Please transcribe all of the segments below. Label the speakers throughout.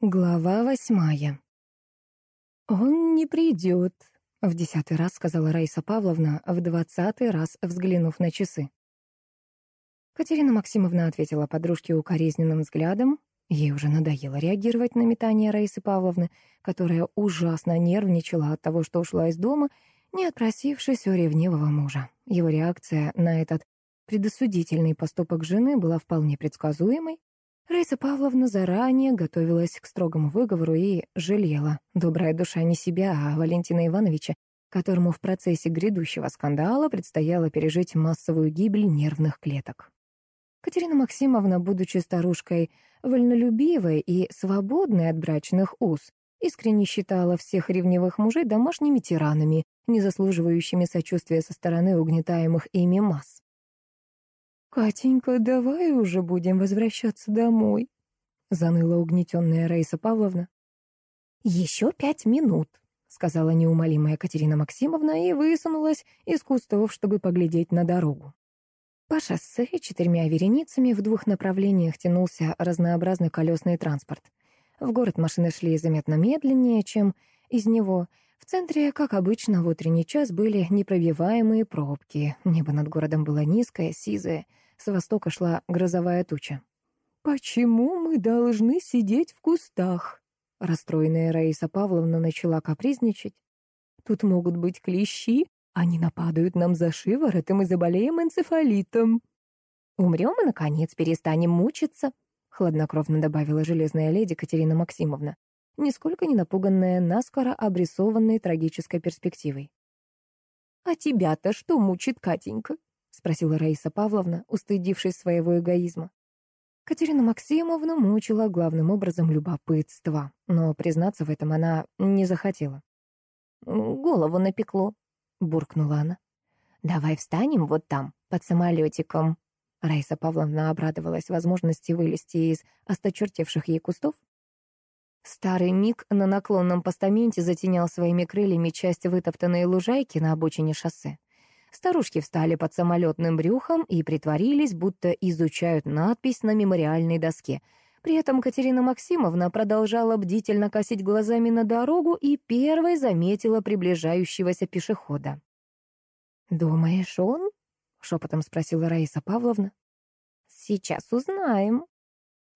Speaker 1: Глава восьмая. «Он не придет», — в десятый раз сказала Раиса Павловна, в двадцатый раз взглянув на часы. Катерина Максимовна ответила подружке укоризненным взглядом. Ей уже надоело реагировать на метание Раисы Павловны, которая ужасно нервничала от того, что ушла из дома, не отпросившись у ревнивого мужа. Его реакция на этот предосудительный поступок жены была вполне предсказуемой. Раиса Павловна заранее готовилась к строгому выговору и жалела. Добрая душа не себя, а Валентина Ивановича, которому в процессе грядущего скандала предстояло пережить массовую гибель нервных клеток. Катерина Максимовна, будучи старушкой вольнолюбивой и свободной от брачных уз, искренне считала всех ревнивых мужей домашними тиранами, не заслуживающими сочувствия со стороны угнетаемых ими масс. «Катенька, давай уже будем возвращаться домой», — заныла угнетенная Раиса Павловна. «Еще пять минут», — сказала неумолимая Катерина Максимовна и высунулась из кустов, чтобы поглядеть на дорогу. По шоссе четырьмя вереницами в двух направлениях тянулся разнообразный колесный транспорт. В город машины шли заметно медленнее, чем из него. В центре, как обычно, в утренний час были непробиваемые пробки. Небо над городом было низкое, сизое. С востока шла грозовая туча. «Почему мы должны сидеть в кустах?» Расстроенная Раиса Павловна начала капризничать. «Тут могут быть клещи, они нападают нам за шиворот, и мы заболеем энцефалитом». «Умрем и, наконец, перестанем мучиться», — хладнокровно добавила железная леди Катерина Максимовна, нисколько не напуганная наскоро обрисованной трагической перспективой. «А тебя-то что мучит, Катенька?» — спросила Раиса Павловна, устыдившись своего эгоизма. Катерина Максимовна мучила главным образом любопытство, но признаться в этом она не захотела. «Голову напекло», — буркнула она. «Давай встанем вот там, под самолетиком». Раиса Павловна обрадовалась возможности вылезти из осточертевших ей кустов. Старый миг на наклонном постаменте затенял своими крыльями часть вытоптанной лужайки на обочине шоссе. Старушки встали под самолетным брюхом и притворились, будто изучают надпись на мемориальной доске. При этом Катерина Максимовна продолжала бдительно косить глазами на дорогу и первой заметила приближающегося пешехода. «Думаешь, он?» — шепотом спросила Раиса Павловна. «Сейчас узнаем».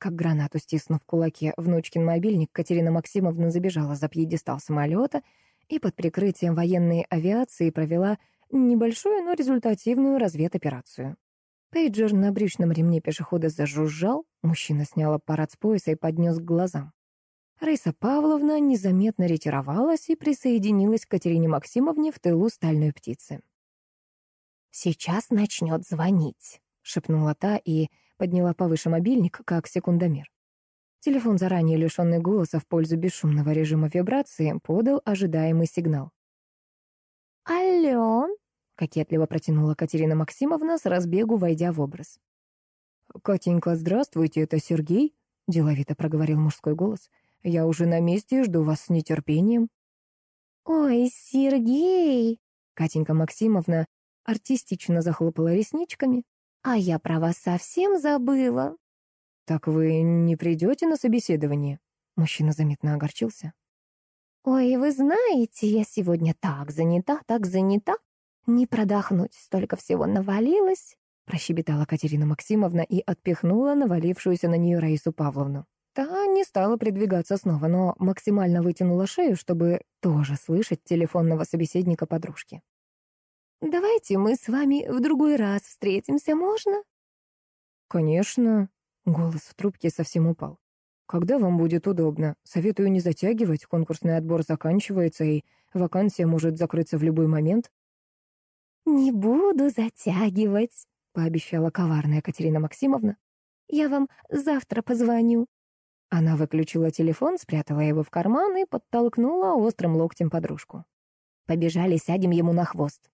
Speaker 1: Как гранату стиснув в кулаке внучкин мобильник, Катерина Максимовна забежала за пьедестал самолета и под прикрытием военной авиации провела Небольшую, но результативную разведоперацию. Пейджер на брючном ремне пешехода зажужжал, мужчина снял аппарат с пояса и поднес к глазам. Раиса Павловна незаметно ретировалась и присоединилась к Катерине Максимовне в тылу стальной птицы. «Сейчас начнет звонить», — шепнула та и подняла повыше мобильник, как секундомер. Телефон, заранее лишенный голоса в пользу бесшумного режима вибрации, подал ожидаемый сигнал. «Алло!» — кокетливо протянула Катерина Максимовна с разбегу, войдя в образ. «Катенька, здравствуйте, это Сергей?» — деловито проговорил мужской голос. «Я уже на месте и жду вас с нетерпением». «Ой, Сергей!» — Катенька Максимовна артистично захлопала ресничками. «А я про вас совсем забыла». «Так вы не придете на собеседование?» Мужчина заметно огорчился. «Ой, вы знаете, я сегодня так занята, так занята, «Не продохнуть, столько всего навалилось», — прощебетала Катерина Максимовна и отпихнула навалившуюся на нее Раису Павловну. Та не стала придвигаться снова, но максимально вытянула шею, чтобы тоже слышать телефонного собеседника подружки. «Давайте мы с вами в другой раз встретимся, можно?» «Конечно». Голос в трубке совсем упал. «Когда вам будет удобно? Советую не затягивать, конкурсный отбор заканчивается, и вакансия может закрыться в любой момент». «Не буду затягивать», — пообещала коварная Катерина Максимовна. «Я вам завтра позвоню». Она выключила телефон, спрятала его в карман и подтолкнула острым локтем подружку. «Побежали, сядем ему на хвост».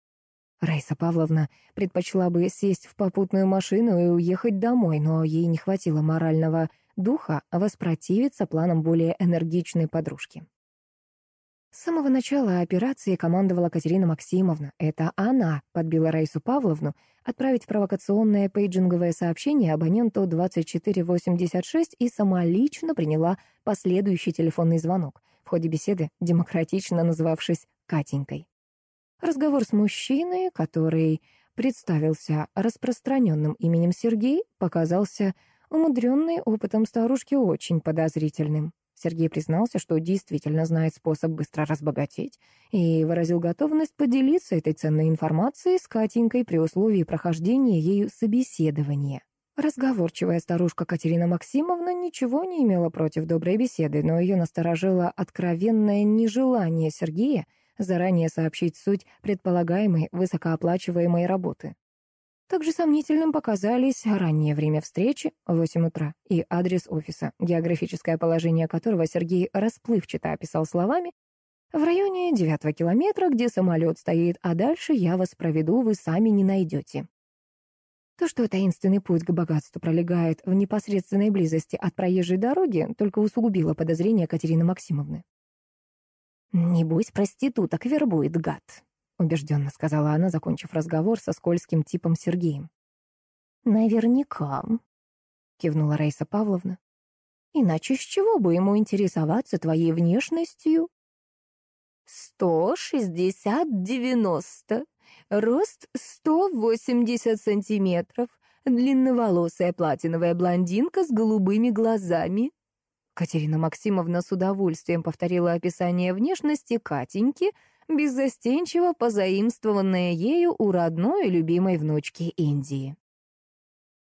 Speaker 1: Раиса Павловна предпочла бы сесть в попутную машину и уехать домой, но ей не хватило морального духа воспротивиться планам более энергичной подружки. С самого начала операции командовала Катерина Максимовна. Это она подбила Раису Павловну отправить провокационное пейджинговое сообщение абоненту 2486 и самолично приняла последующий телефонный звонок, в ходе беседы демократично называвшись Катенькой. Разговор с мужчиной, который представился распространенным именем Сергей, показался умудренный опытом старушки очень подозрительным. Сергей признался, что действительно знает способ быстро разбогатеть, и выразил готовность поделиться этой ценной информацией с Катенькой при условии прохождения ею собеседования. Разговорчивая старушка Катерина Максимовна ничего не имела против доброй беседы, но ее насторожило откровенное нежелание Сергея заранее сообщить суть предполагаемой высокооплачиваемой работы. Также сомнительным показались раннее время встречи, 8 утра, и адрес офиса, географическое положение которого Сергей расплывчато описал словами «В районе девятого километра, где самолет стоит, а дальше я вас проведу, вы сами не найдете». То, что таинственный путь к богатству пролегает в непосредственной близости от проезжей дороги, только усугубило подозрение Катерины Максимовны. «Небось, проституток вербует гад», — убежденно сказала она, закончив разговор со скользким типом Сергеем. «Наверняка», — кивнула Раиса Павловна. «Иначе с чего бы ему интересоваться твоей внешностью?» «Сто шестьдесят девяносто, рост сто восемьдесят сантиметров, длинноволосая платиновая блондинка с голубыми глазами». Катерина Максимовна с удовольствием повторила описание внешности Катеньки — беззастенчиво позаимствованное ею у родной и любимой внучки Индии.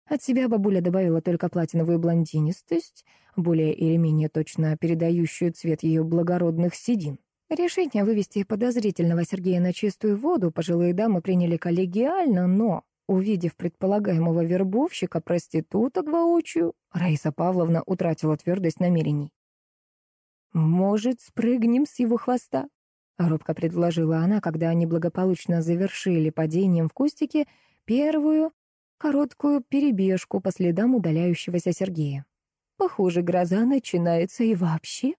Speaker 1: От себя бабуля добавила только платиновую блондинистость, более или менее точно передающую цвет ее благородных седин. Решение вывести подозрительного Сергея на чистую воду пожилые дамы приняли коллегиально, но, увидев предполагаемого вербовщика проституток воочию, Раиса Павловна утратила твердость намерений. «Может, спрыгнем с его хвоста?» Робко предложила она, когда они благополучно завершили падением в кустике первую короткую перебежку по следам удаляющегося Сергея. Похоже, гроза начинается и вообще.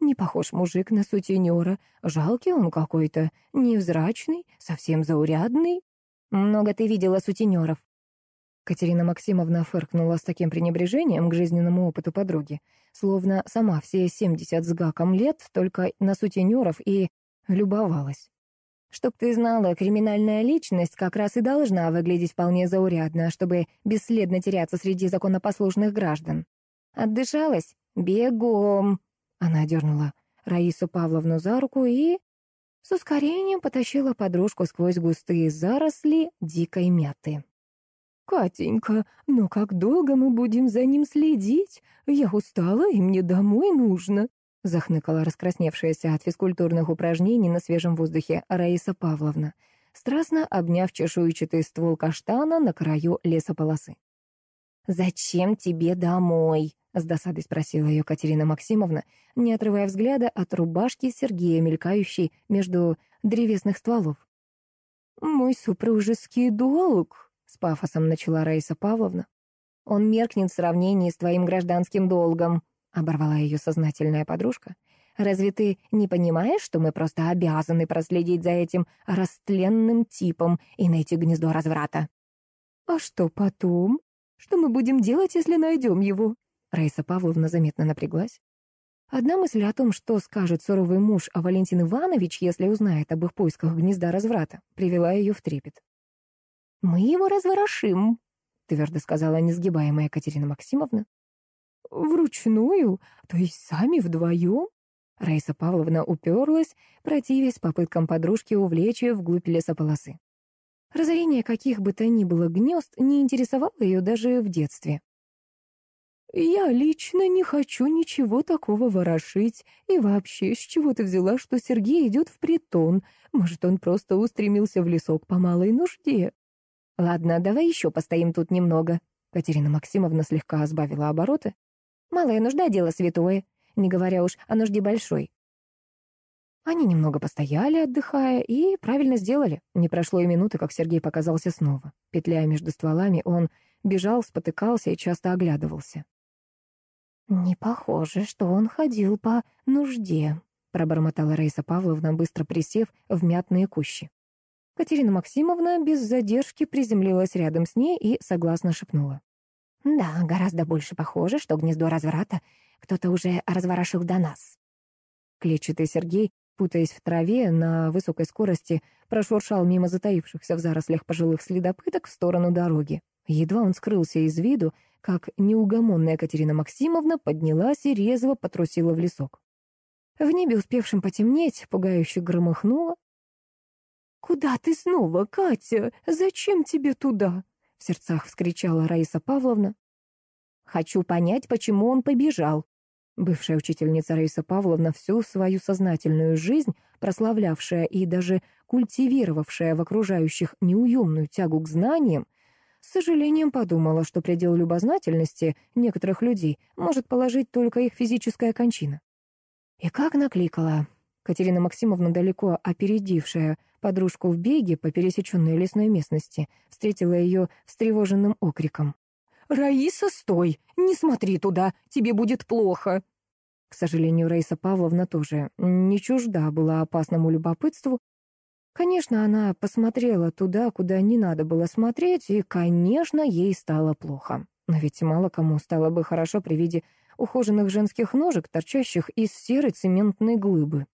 Speaker 1: Не похож мужик на сутенера. Жалкий он какой-то, невзрачный, совсем заурядный. Много ты видела сутенеров. Катерина Максимовна фыркнула с таким пренебрежением к жизненному опыту подруги, словно сама все семьдесят с гаком лет только на сутенеров и Любовалась. Чтоб ты знала, криминальная личность как раз и должна выглядеть вполне заурядно, чтобы бесследно теряться среди законопослушных граждан. Отдышалась? Бегом!» Она дернула Раису Павловну за руку и с ускорением потащила подружку сквозь густые заросли дикой мяты. «Катенька, ну как долго мы будем за ним следить? Я устала, и мне домой нужно», захныкала раскрасневшаяся от физкультурных упражнений на свежем воздухе Раиса Павловна, страстно обняв чешуйчатый ствол каштана на краю лесополосы. «Зачем тебе домой?» — с досадой спросила ее Катерина Максимовна, не отрывая взгляда от рубашки Сергея, мелькающей между древесных стволов. «Мой супружеский долг», — с пафосом начала Раиса Павловна. «Он меркнет в сравнении с твоим гражданским долгом», оборвала ее сознательная подружка. «Разве ты не понимаешь, что мы просто обязаны проследить за этим растленным типом и найти гнездо разврата?» «А что потом? Что мы будем делать, если найдем его?» Раиса Павловна заметно напряглась. Одна мысль о том, что скажет суровый муж о Валентин Иванович, если узнает об их поисках гнезда разврата, привела ее в трепет. «Мы его разворошим», — твердо сказала несгибаемая Екатерина Максимовна. «Вручную? То есть сами вдвоем?» Раиса Павловна уперлась, противясь попыткам подружки увлечь ее вглубь лесополосы. Разорение каких бы то ни было гнезд не интересовало ее даже в детстве. «Я лично не хочу ничего такого ворошить. И вообще, с чего ты взяла, что Сергей идет в притон? Может, он просто устремился в лесок по малой нужде?» «Ладно, давай еще постоим тут немного». Катерина Максимовна слегка сбавила обороты. Малая нужда — дело святое, не говоря уж о нужде большой. Они немного постояли, отдыхая, и правильно сделали. Не прошло и минуты, как Сергей показался снова. Петляя между стволами, он бежал, спотыкался и часто оглядывался. «Не похоже, что он ходил по нужде», — пробормотала Раиса Павловна, быстро присев в мятные кущи. Катерина Максимовна без задержки приземлилась рядом с ней и согласно шепнула. «Да, гораздо больше похоже, что гнездо разврата кто-то уже разворошил до нас». Клетчатый Сергей, путаясь в траве, на высокой скорости прошуршал мимо затаившихся в зарослях пожилых следопыток в сторону дороги. Едва он скрылся из виду, как неугомонная Катерина Максимовна поднялась и резво потрусила в лесок. В небе, успевшем потемнеть, пугающе громыхнуло. «Куда ты снова, Катя? Зачем тебе туда?» — в сердцах вскричала Раиса Павловна. «Хочу понять, почему он побежал». Бывшая учительница Раиса Павловна всю свою сознательную жизнь, прославлявшая и даже культивировавшая в окружающих неуемную тягу к знаниям, с сожалением подумала, что предел любознательности некоторых людей может положить только их физическая кончина. И как накликала. Катерина Максимовна, далеко опередившая подружку в беге по пересеченной лесной местности, встретила ее встревоженным окриком. «Раиса, стой! Не смотри туда! Тебе будет плохо!» К сожалению, Раиса Павловна тоже не чужда была опасному любопытству, Конечно, она посмотрела туда, куда не надо было смотреть, и, конечно, ей стало плохо. Но ведь мало кому стало бы хорошо при виде ухоженных женских ножек, торчащих из серой цементной глыбы.